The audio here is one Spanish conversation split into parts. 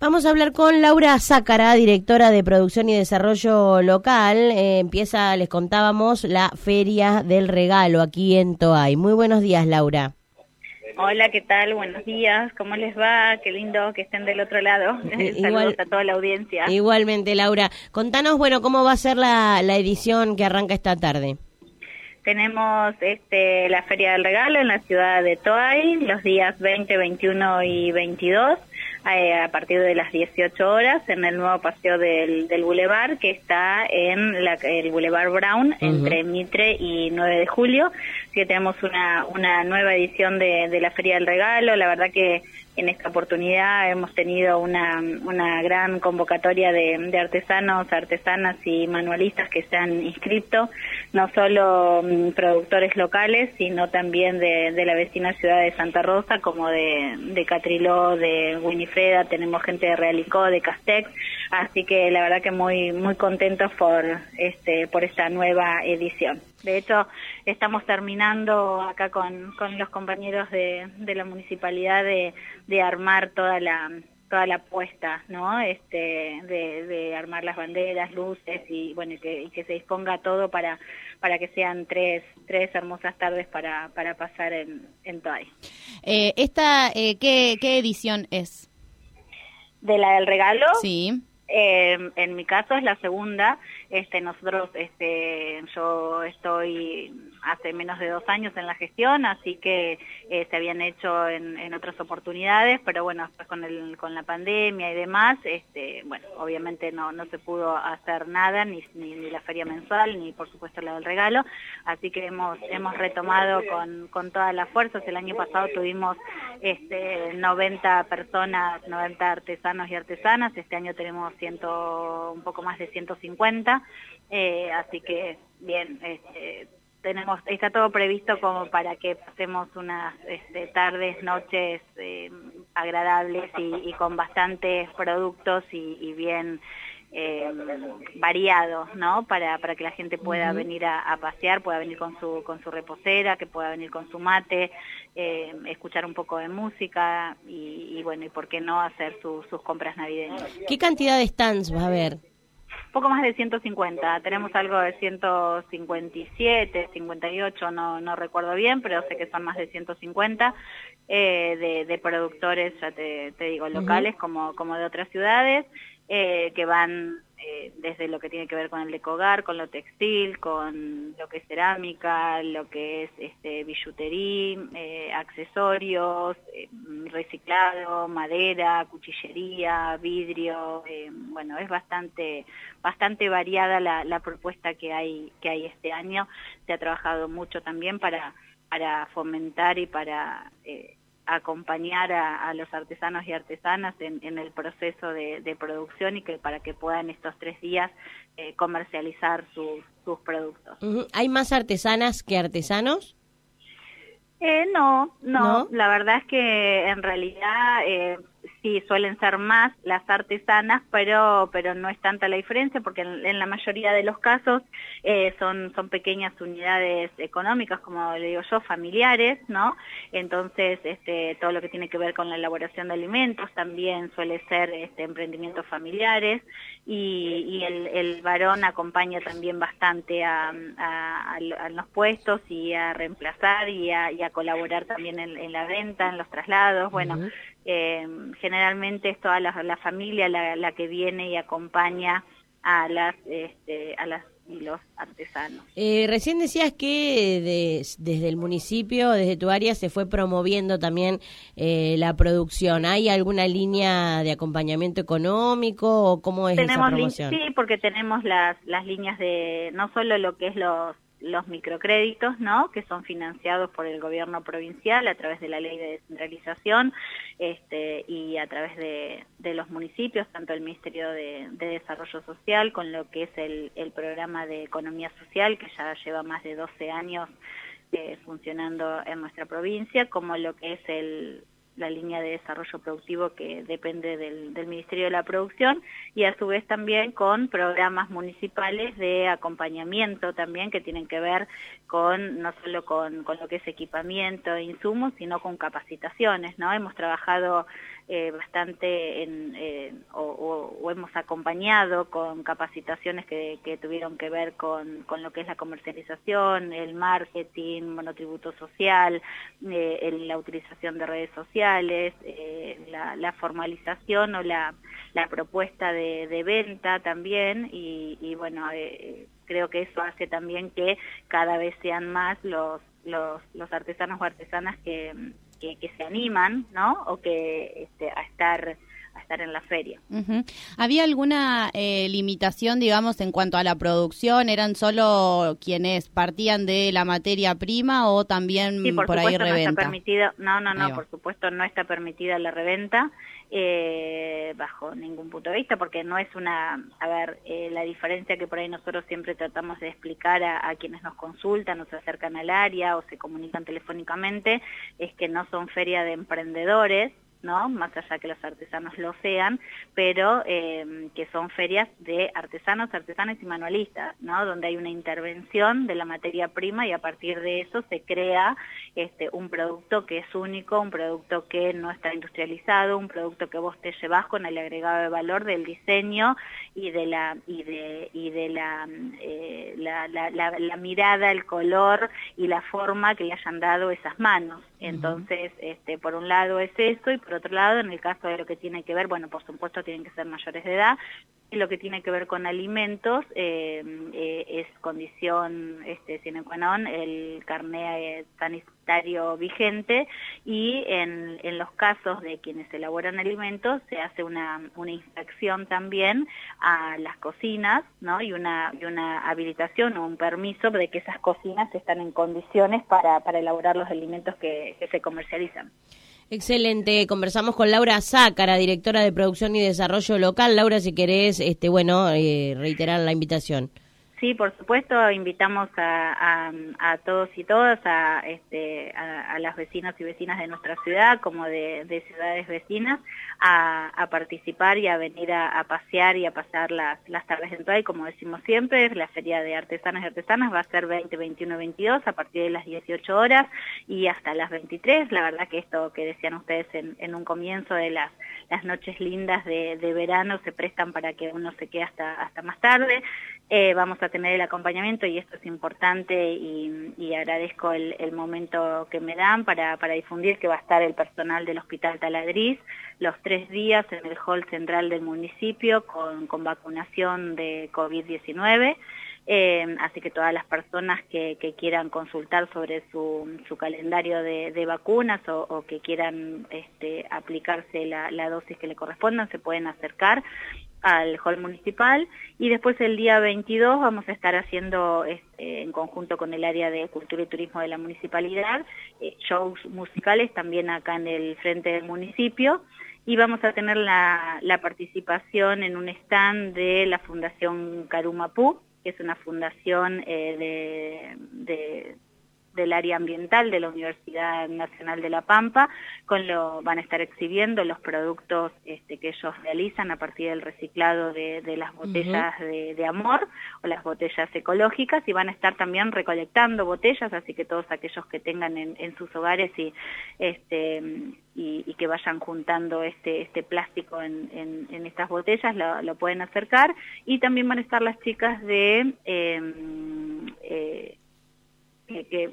Vamos a hablar con Laura Zácara, directora de Producción y Desarrollo Local. Eh, empieza, les contábamos, la Feria del Regalo aquí en Toay. Muy buenos días, Laura. Hola, ¿qué tal? Buenos días. ¿Cómo les va? Qué lindo que estén del otro lado. Saludos a toda la audiencia. Igualmente, Laura. Contanos, bueno, cómo va a ser la, la edición que arranca esta tarde. Tenemos este, la Feria del Regalo en la ciudad de Toay los días 20, 21 y 22 eh, a partir de las 18 horas en el nuevo paseo del, del Boulevard que está en el Boulevard Brown entre Mitre y 9 de julio. Que tenemos una, una nueva edición de, de la Feria del Regalo. La verdad que en esta oportunidad hemos tenido una, una gran convocatoria de, artesanos, artesanas y manualistas que se han inscrito, no solo mm, productores locales, sino también de, de, la vecina ciudad de Santa Rosa, como de Catriló, de Winifreda, tenemos gente de Realicó, de Castex, así que la verdad que muy, muy contentos por, este, por esta nueva edición. De hecho, estamos terminando acá con, con los compañeros de, de la municipalidad de, de armar toda la toda la puesta, ¿no? Este, de, de armar las banderas, luces y bueno, y que, y que se disponga todo para para que sean tres tres hermosas tardes para para pasar en en Toay. Eh, esta eh, ¿qué, qué edición es? De la del regalo. Sí. Eh, en mi caso es la segunda. Este, nosotros, este, yo estoy hace menos de dos años en la gestión, así que eh, se habían hecho en, en, otras oportunidades, pero bueno, después con, el, con la pandemia y demás, este, bueno, obviamente no, no se pudo hacer nada, ni, ni, ni, la feria mensual, ni por supuesto la del regalo, así que hemos, hemos retomado con, con todas las fuerzas. El año pasado tuvimos este, 90 personas, 90 artesanos y artesanas, este año tenemos ciento, un poco más de 150, eh, así que bien, este, tenemos está todo previsto como para que pasemos unas este, tardes, noches eh, agradables y, y, con bastantes productos y, y bien eh, variados, ¿no? Para, para que la gente pueda uh -huh. venir a, a, pasear, pueda venir con su, con su reposera, que pueda venir con su mate, eh, escuchar un poco de música y, y, bueno, y por qué no hacer su, sus compras navideñas. ¿Qué cantidad de stands va a haber? Poco más de 150, tenemos algo de 157, 58, no, no recuerdo bien, pero sé que son más de 150 eh, de, de, productores, ya te, te digo, locales uh -huh. como, como de otras ciudades, eh, que van eh, desde lo que tiene que ver con el decogar, con lo textil, con lo que es cerámica, lo que es este billutería, eh, accesorios, eh, reciclado, madera, cuchillería, vidrio, eh, bueno, es bastante bastante variada la, la propuesta que hay que hay este año. Se ha trabajado mucho también para para fomentar y para acompañar a, a, los artesanos y artesanas en, en el proceso de, de, producción y que para que puedan estos tres días eh, comercializar sus, sus productos. ¿Hay más artesanas que artesanos? Eh, no, no, no, la verdad es que en realidad eh, suelen ser más las artesanas, pero pero no es tanta la diferencia porque en, la mayoría de los casos eh, son son pequeñas unidades económicas, como le digo yo, familiares, ¿no? Entonces, este todo lo que tiene que ver con la elaboración de alimentos también suele ser este emprendimientos familiares y, y el, el, varón acompaña también bastante a, los puestos y a reemplazar y a, y a colaborar también en, la venta, en los traslados, bueno. Eh, generalmente es toda la, la familia la, la, que viene y acompaña a las este, a las y los artesanos. Eh, recién decías que de, desde el municipio, desde tu área, se fue promoviendo también eh, la producción. ¿Hay alguna línea de acompañamiento económico o cómo es tenemos esa promoción? Sí, porque tenemos las, las líneas de no solo lo que es los los microcréditos, ¿no? Que son financiados por el gobierno provincial a través de la ley de descentralización este, y a través de, los municipios, tanto el Ministerio de, de, Desarrollo Social con lo que es el, el programa de economía social, que ya lleva más de 12 años eh, funcionando en nuestra provincia, como lo que es el, la línea de desarrollo productivo que depende del, del, Ministerio de la Producción y a su vez también con programas municipales de acompañamiento también que tienen que ver con no solo con, con lo que es equipamiento e insumos, sino con capacitaciones, ¿no? Hemos trabajado eh, bastante en, eh, o, hemos acompañado con capacitaciones que, tuvieron que ver con, con, lo que es la comercialización, el marketing, monotributo social, eh, la utilización de redes sociales, la, formalización o la, la propuesta de, venta también. Y, y bueno, creo que eso hace también que cada vez sean más los, los, los artesanos o artesanas que que, se animan, ¿no? O que este, a estar a estar en la feria. ¿Había alguna eh, limitación, digamos, en cuanto a la producción? ¿Eran solo quienes partían de la materia prima o también por, ahí reventa? No, está permitido, no, no, no, por supuesto no está permitida la reventa eh, bajo ningún punto de vista, porque no es una, a ver, eh, la diferencia que por ahí nosotros siempre tratamos de explicar a, quienes nos consultan o se acercan al área o se comunican telefónicamente, es que no son feria de emprendedores, ¿no? Más allá que los artesanos lo sean, pero eh, que son ferias de artesanos, artesanas y manualistas, ¿no? Donde hay una intervención de la materia prima y a partir de eso se crea este, un producto que es único, un producto que no está industrializado, un producto que vos te llevas con el agregado de valor del diseño y de la y de y de la, eh, la, la mirada, el color y la forma que le hayan dado esas manos. Entonces, este, por un lado es eso y por otro lado, en el caso de lo que tiene que ver, bueno, por supuesto tienen que ser mayores de edad, lo que tiene que ver con alimentos eh, eh, es condición este, sine qua non el carné sanitario vigente y en, en, los casos de quienes elaboran alimentos se hace una, una inspección también a las cocinas ¿no? y, una, y una habilitación o un permiso de que esas cocinas están en condiciones para, para elaborar los alimentos que se comercializan. Excelente. Conversamos con Laura Zácara, directora de producción y desarrollo local. Laura, si querés, este, bueno, eh, reiterar la invitación. Sí, por supuesto, invitamos a, todos y todas, a, este, a, las vecinos y vecinas de nuestra ciudad como de, ciudades vecinas, a, participar y a venir a, pasear y a pasar las, las tardes en Tuay, como decimos siempre, la Feria de Artesanos y Artesanas va a ser 20, 21, 22 a partir de las 18 horas y hasta las 23. La verdad que esto que decían ustedes en, en un comienzo de las, las noches lindas de, de verano se prestan para que uno se quede hasta, hasta más tarde. Eh, vamos a tener el acompañamiento y esto es importante y, agradezco el, momento que me dan para, difundir que va a estar el personal del Hospital Taladriz los tres días en el hall central del municipio con, vacunación de COVID-19. Eh, así que todas las personas que, quieran consultar sobre su, su calendario de, vacunas o, o, que quieran este, aplicarse la, la dosis que le correspondan se pueden acercar al hall municipal y después el día 22 vamos a estar haciendo este, en conjunto con el área de cultura y turismo de la municipalidad eh, shows musicales también acá en el frente del municipio y vamos a tener la, la participación en un stand de la Fundación Carumapú que es una fundación eh, de, de del área ambiental de la Universidad Nacional de La Pampa, con lo van a estar exhibiendo los productos este, que ellos realizan a partir del reciclado de, las botellas de, amor o las botellas ecológicas y van a estar también recolectando botellas, así que todos aquellos que tengan en, sus hogares y este y, que vayan juntando este este plástico en, en, estas botellas lo, pueden acercar. Y también van a estar las chicas de em, eh, que,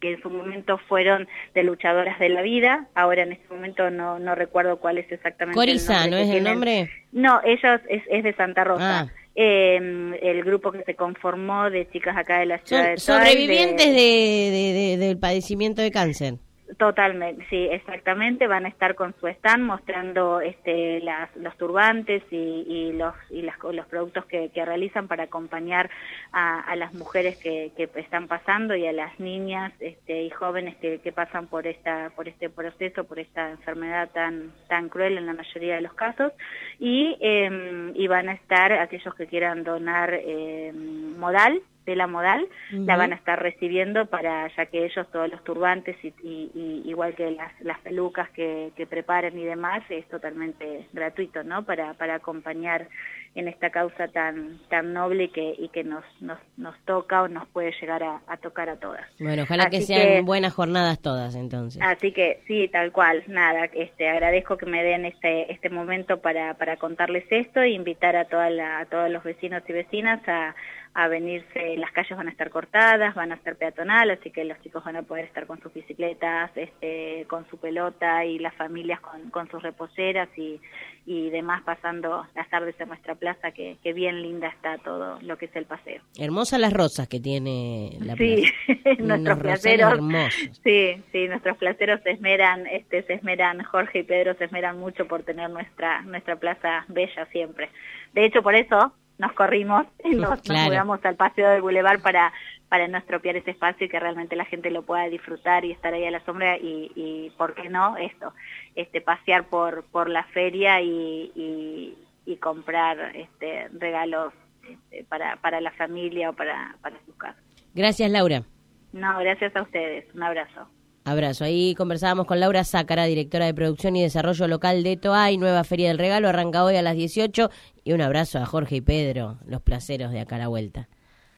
que en su momento fueron de luchadoras de la vida, ahora en este momento no, no recuerdo cuál es exactamente Corisa, ¿no es el nombre? No, ellos es, es de Santa Rosa. Ah. Em, el grupo que se conformó de chicas acá de la ciudad de Sobrevivientes de, del padecimiento de cáncer. Totalmente, sí, exactamente. Van a estar con su stand mostrando este, las, los turbantes y, y los, y las, los productos que, realizan para acompañar a, las mujeres que, que, están pasando y a las niñas este, y jóvenes que, que, pasan por esta por este proceso, por esta enfermedad tan tan cruel en la mayoría de los casos. Y, eh, y van a estar aquellos que quieran donar eh, modal tela modal, la van a estar recibiendo para, ya que ellos todos los turbantes y, igual que las, las pelucas que, que preparen y demás, es totalmente gratuito, ¿no? Para, para acompañar en esta causa tan tan noble y que, y que nos, nos, nos toca o nos puede llegar a, tocar a todas. Bueno, ojalá que sean buenas jornadas todas entonces. Así que sí, tal cual, nada, este agradezco que me den este este momento para, para contarles esto e invitar a, toda la, a todos los vecinos y vecinas a, a venirse, las calles van a estar cortadas, van a ser peatonal, así que los chicos van a poder estar con sus bicicletas, este, con su pelota y las familias con, con sus reposeras y, y demás pasando las tardes en nuestra plaza, que, que, bien linda está todo lo que es el paseo. Hermosas las rosas que tiene la sí, nuestros placeros, sí, sí, nuestros placeros se esmeran, este, se esmeran, Jorge y Pedro se esmeran mucho por tener nuestra, nuestra plaza bella siempre. De hecho, por eso nos corrimos nos, mudamos al paseo del Boulevard para, para no estropear ese espacio y que realmente la gente lo pueda disfrutar y estar ahí a la sombra y, y ¿por qué no? Esto, este, pasear por, por la feria y, y, y comprar este, regalos este, para, para la familia o para, para sus casas. Gracias, Laura. No, gracias a ustedes. Un abrazo. Abrazo. Ahí conversábamos con Laura Sácara, directora de Producción y Desarrollo Local de Toay. Nueva Feria del Regalo arranca hoy a las 18. Y un abrazo a Jorge y Pedro, los placeros de acá a la vuelta.